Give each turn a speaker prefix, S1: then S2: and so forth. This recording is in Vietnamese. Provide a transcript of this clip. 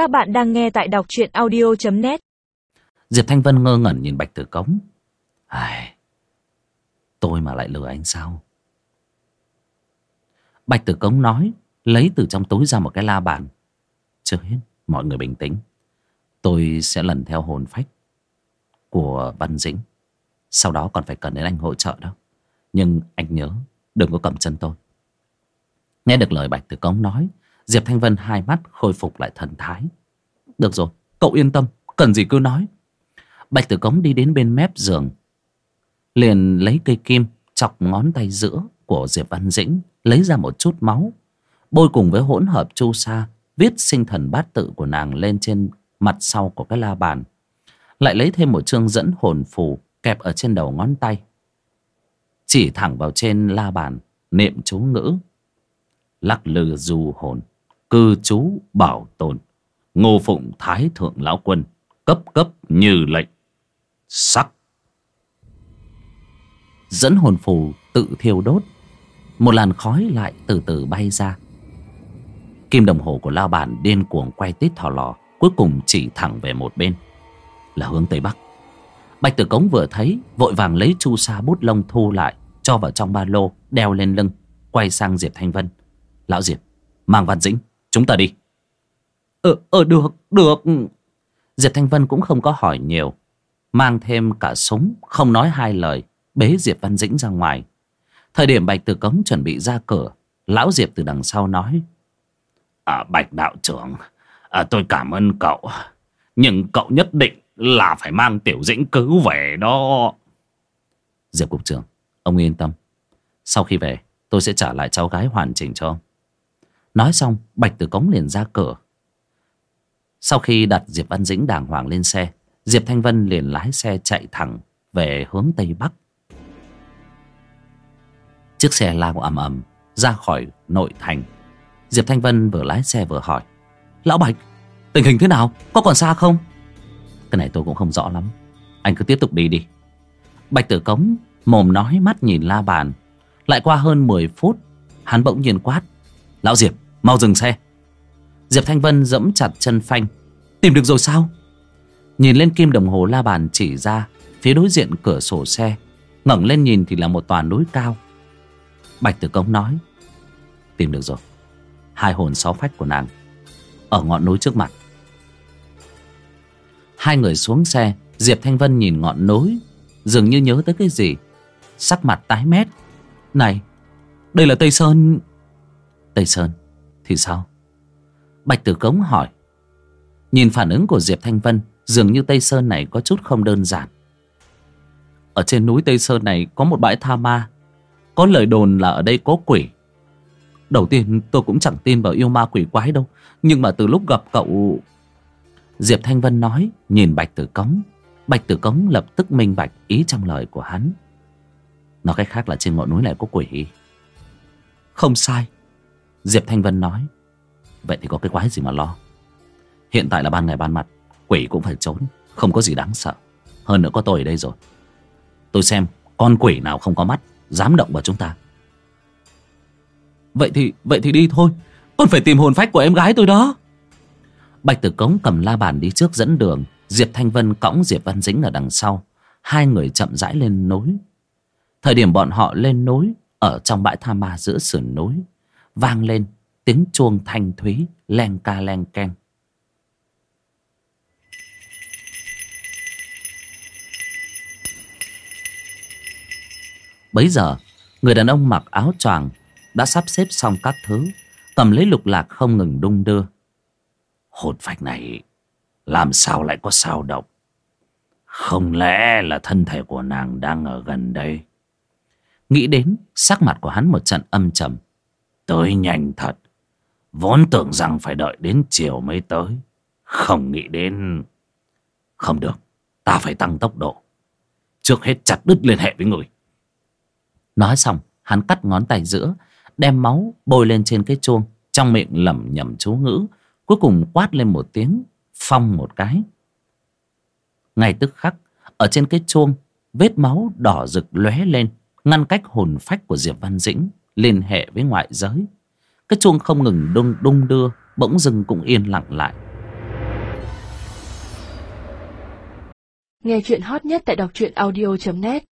S1: Các bạn đang nghe tại đọc truyện audio.net
S2: Diệp Thanh Vân ngơ ngẩn nhìn Bạch Tử Cống. Ai... Tôi mà lại lừa anh sao? Bạch Tử Cống nói, Lấy từ trong túi ra một cái la bàn. Chưa hết, Mọi người bình tĩnh. Tôi sẽ lần theo hồn phách Của Văn Dĩnh. Sau đó còn phải cần đến anh hỗ trợ đó. Nhưng anh nhớ, Đừng có cầm chân tôi. Nghe được lời Bạch Tử Cống nói Diệp Thanh Vân hai mắt khôi phục lại thần thái. Được rồi, Cậu yên tâm, Cần gì cứ nói. Bạch Tử Cống đi đến bên mép giường, Liền lấy cây kim Chọc ngón tay giữa của Diệp Văn Dĩnh, Lấy ra một chút máu, Bôi cùng với hỗn hợp chu sa, Viết sinh thần bát tự của nàng lên trên mặt sau của cái la bàn. Lại lấy thêm một chương dẫn hồn phù Kẹp ở trên đầu ngón tay. Chỉ thẳng vào trên la bàn, Niệm chú ngữ. Lắc lư du hồn. Cư trú bảo tồn. Ngô phụng thái thượng lão quân, Cấp cấp như lệnh. Sắc. Dẫn hồn phù tự thiêu đốt. Một làn khói lại từ từ bay ra. Kim đồng hồ của lao bản điên cuồng quay tít thò lò, Cuối cùng chỉ thẳng về một bên, Là hướng Tây Bắc. Bạch Tử Cống vừa thấy, Vội vàng lấy chu sa bút lông thu lại, Cho vào trong ba lô, Đeo lên lưng, Quay sang Diệp Thanh Vân. Lão Diệp, Mang Văn Dĩnh. Chúng ta đi. Ờ, ờ được, được. Diệp Thanh Vân cũng không có hỏi nhiều. Mang thêm cả súng Không nói hai lời Bế Diệp Văn Dĩnh ra ngoài. Thời điểm Bạch Tử Cống chuẩn bị ra cửa Lão Diệp từ đằng sau nói à, Bạch đạo trưởng à, Tôi cảm ơn cậu. Nhưng cậu nhất định là phải mang Tiểu Dĩnh cứu về đó. Diệp Cục trưởng Ông yên tâm. Sau khi về tôi sẽ trả lại cháu gái hoàn chỉnh cho ông Nói xong, Bạch Tử Cống liền ra cửa. Sau khi đặt Diệp Văn Dĩnh đàng hoàng lên xe, Diệp Thanh Vân liền lái xe chạy thẳng Về hướng Tây Bắc. Chiếc xe lao ầm ầm Ra khỏi nội thành. Diệp Thanh Vân vừa lái xe vừa hỏi, Lão Bạch, Tình hình thế nào? Có còn xa không? Cái này tôi cũng không rõ lắm. Anh cứ tiếp tục đi đi. Bạch Tử Cống Mồm nói, mắt nhìn la bàn. Lại qua hơn 10 phút, Hắn bỗng nhiên quát, Lão Diệp mau dừng xe. Diệp Thanh Vân dẫm chặt chân phanh. Tìm được rồi sao? Nhìn lên kim đồng hồ la bàn chỉ ra, Phía đối diện cửa sổ xe, ngẩng lên nhìn thì là một tòa núi cao. Bạch Tử Công nói, Tìm được rồi. Hai hồn sáu phách của nàng Ở ngọn núi trước mặt. Hai người xuống xe, Diệp Thanh Vân nhìn ngọn núi, Dường như nhớ tới cái gì. Sắc mặt tái mét. Này, Đây là Tây Sơn. Tây Sơn? Thì sao? Bạch Tử Cống hỏi. Nhìn phản ứng của Diệp Thanh Vân, Dường như Tây Sơn này có chút không đơn giản. Ở trên núi Tây Sơn này Có một bãi tha ma. Có lời đồn là ở đây có quỷ. Đầu tiên, tôi cũng chẳng tin vào yêu ma quỷ quái đâu. Nhưng mà từ lúc gặp cậu, Diệp Thanh Vân nói, Nhìn Bạch Tử Cống. Bạch Tử Cống lập tức minh bạch ý trong lời của hắn. Nói cách khác là trên ngọn núi này có quỷ. Không sai. Diệp Thanh Vân nói, Vậy thì có cái quái gì mà lo? Hiện tại là ban ngày ban mặt, Quỷ cũng phải trốn, Không có gì đáng sợ. Hơn nữa có tôi ở đây rồi. Tôi xem con quỷ nào không có mắt, Dám động vào chúng ta. Vậy thì vậy thì đi thôi. Con phải tìm hồn phách của em gái tôi đó. Bạch Tử Cống cầm la bàn đi trước dẫn đường. Diệp Thanh Vân cõng Diệp Văn Dĩnh ở đằng sau. Hai người chậm rãi lên núi. Thời điểm bọn họ lên núi, Ở trong bãi tha ma giữa sườn núi Vang lên tiếng chuông thanh thúy leng ca leng keng. Bấy giờ, người đàn ông mặc áo choàng đã sắp xếp xong các thứ, cầm lấy lục lạc không ngừng đung đưa. Hồn phách này, làm sao lại có sao động? Không lẽ là thân thể của nàng đang ở gần đây? Nghĩ đến sắc mặt của hắn một trận âm trầm tới nhanh thật. Vốn tưởng rằng phải đợi đến chiều mới tới. Không nghĩ đến. Không được, ta phải tăng tốc độ. Trước hết chặt đứt liên hệ với người. Nói xong, hắn cắt ngón tay giữa, đem máu bôi lên trên cái chuông, trong miệng lẩm nhẩm chú ngữ, cuối cùng quát lên một tiếng, phong một cái. Ngay tức khắc, ở trên cái chuông, vết máu đỏ rực lóe lên, ngăn cách hồn phách của diệp văn dĩnh liên hệ với ngoại giới. Cái chuông không ngừng đung đung đưa, bỗng dưng cũng yên lặng lại.
S3: Nghe chuyện hot nhất tại đọc truyện audio .net.